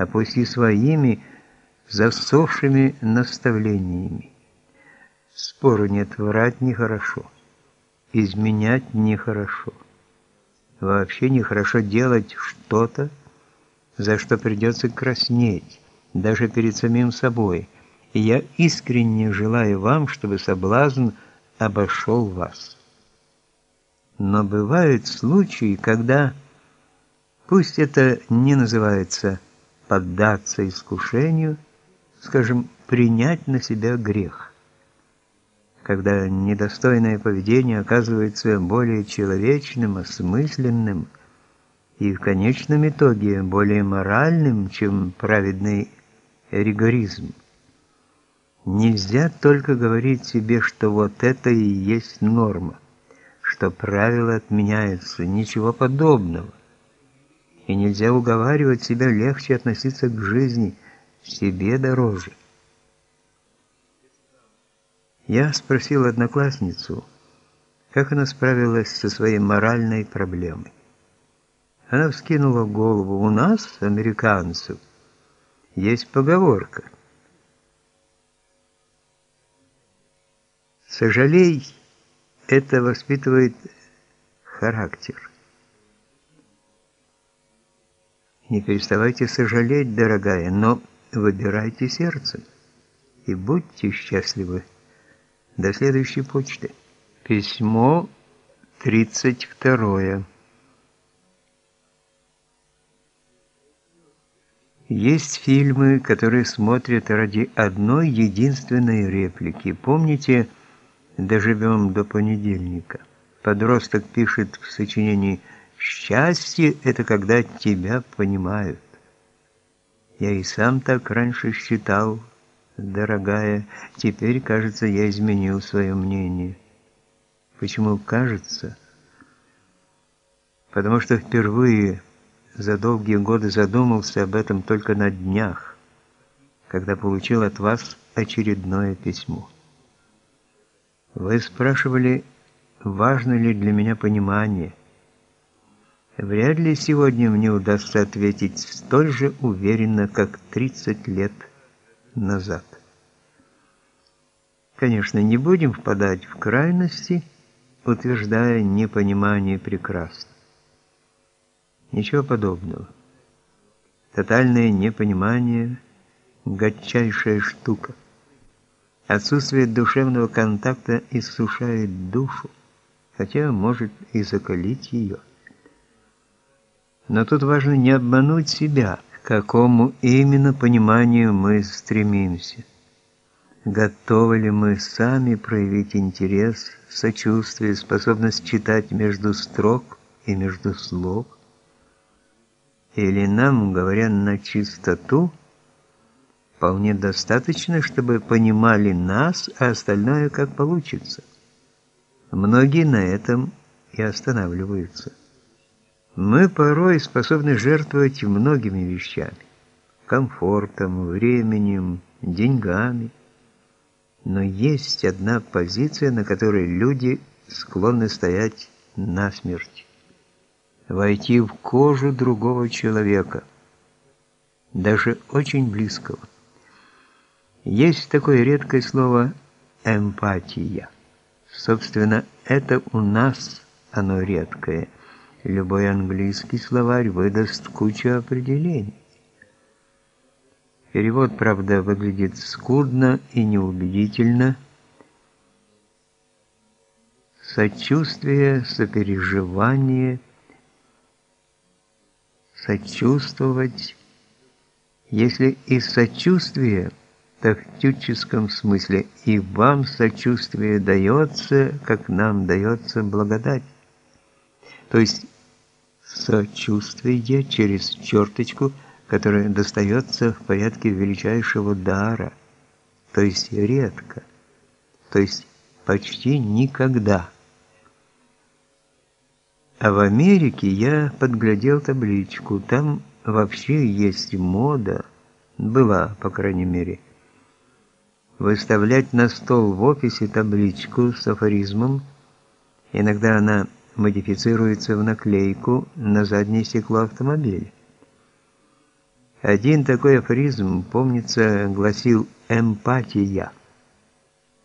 а пусть и своими засохшими наставлениями. Спору нет, врать нехорошо, изменять нехорошо. Вообще нехорошо делать что-то, за что придется краснеть, даже перед самим собой. И я искренне желаю вам, чтобы соблазн обошел вас. Но бывают случаи, когда, пусть это не называется поддаться искушению, скажем, принять на себя грех, когда недостойное поведение оказывается более человечным, осмысленным и в конечном итоге более моральным, чем праведный ригоризм. Нельзя только говорить себе, что вот это и есть норма что правила отменяются, ничего подобного. И нельзя уговаривать себя легче относиться к жизни, себе дороже. Я спросил одноклассницу, как она справилась со своей моральной проблемой. Она вскинула голову. У нас, американцев, есть поговорка. Сожалей это воспитывает характер. Не переставайте сожалеть, дорогая, но выбирайте сердцем и будьте счастливы. До следующей почты. Письмо 32. Есть фильмы, которые смотрят ради одной единственной реплики. Помните, доживем до понедельника. Подросток пишет в сочинении «Счастье – это когда тебя понимают». Я и сам так раньше считал, дорогая, теперь, кажется, я изменил свое мнение. Почему кажется? Потому что впервые за долгие годы задумался об этом только на днях, когда получил от вас очередное письмо. Вы спрашивали, важно ли для меня понимание. Вряд ли сегодня мне удастся ответить столь же уверенно, как 30 лет назад. Конечно, не будем впадать в крайности, утверждая непонимание прекрасно. Ничего подобного. Тотальное непонимание – гадчайшая штука. Отсутствие душевного контакта иссушает душу, хотя может и закалить ее. Но тут важно не обмануть себя, к какому именно пониманию мы стремимся. Готовы ли мы сами проявить интерес, сочувствие, способность читать между строк и между слов? Или нам, говоря на чистоту, вполне достаточно, чтобы понимали нас, а остальное как получится. Многие на этом и останавливаются. Мы порой способны жертвовать многими вещами: комфортом, временем, деньгами. Но есть одна позиция, на которой люди склонны стоять насмерть. Войти в кожу другого человека, даже очень близкого. Есть такое редкое слово «эмпатия». Собственно, это у нас оно редкое. Любой английский словарь выдаст кучу определений. Перевод, правда, выглядит скудно и неубедительно. Сочувствие, сопереживание, сочувствовать. Если и сочувствие – тактическом смысле, и вам сочувствие дается, как нам дается благодать. То есть сочувствие через черточку, которая достается в порядке величайшего дара, то есть редко, то есть почти никогда. А в Америке я подглядел табличку, там вообще есть мода, была, по крайней мере, выставлять на стол в офисе табличку с афоризмом. Иногда она модифицируется в наклейку на заднее стекло автомобиля. Один такой афоризм, помнится, гласил «эмпатия».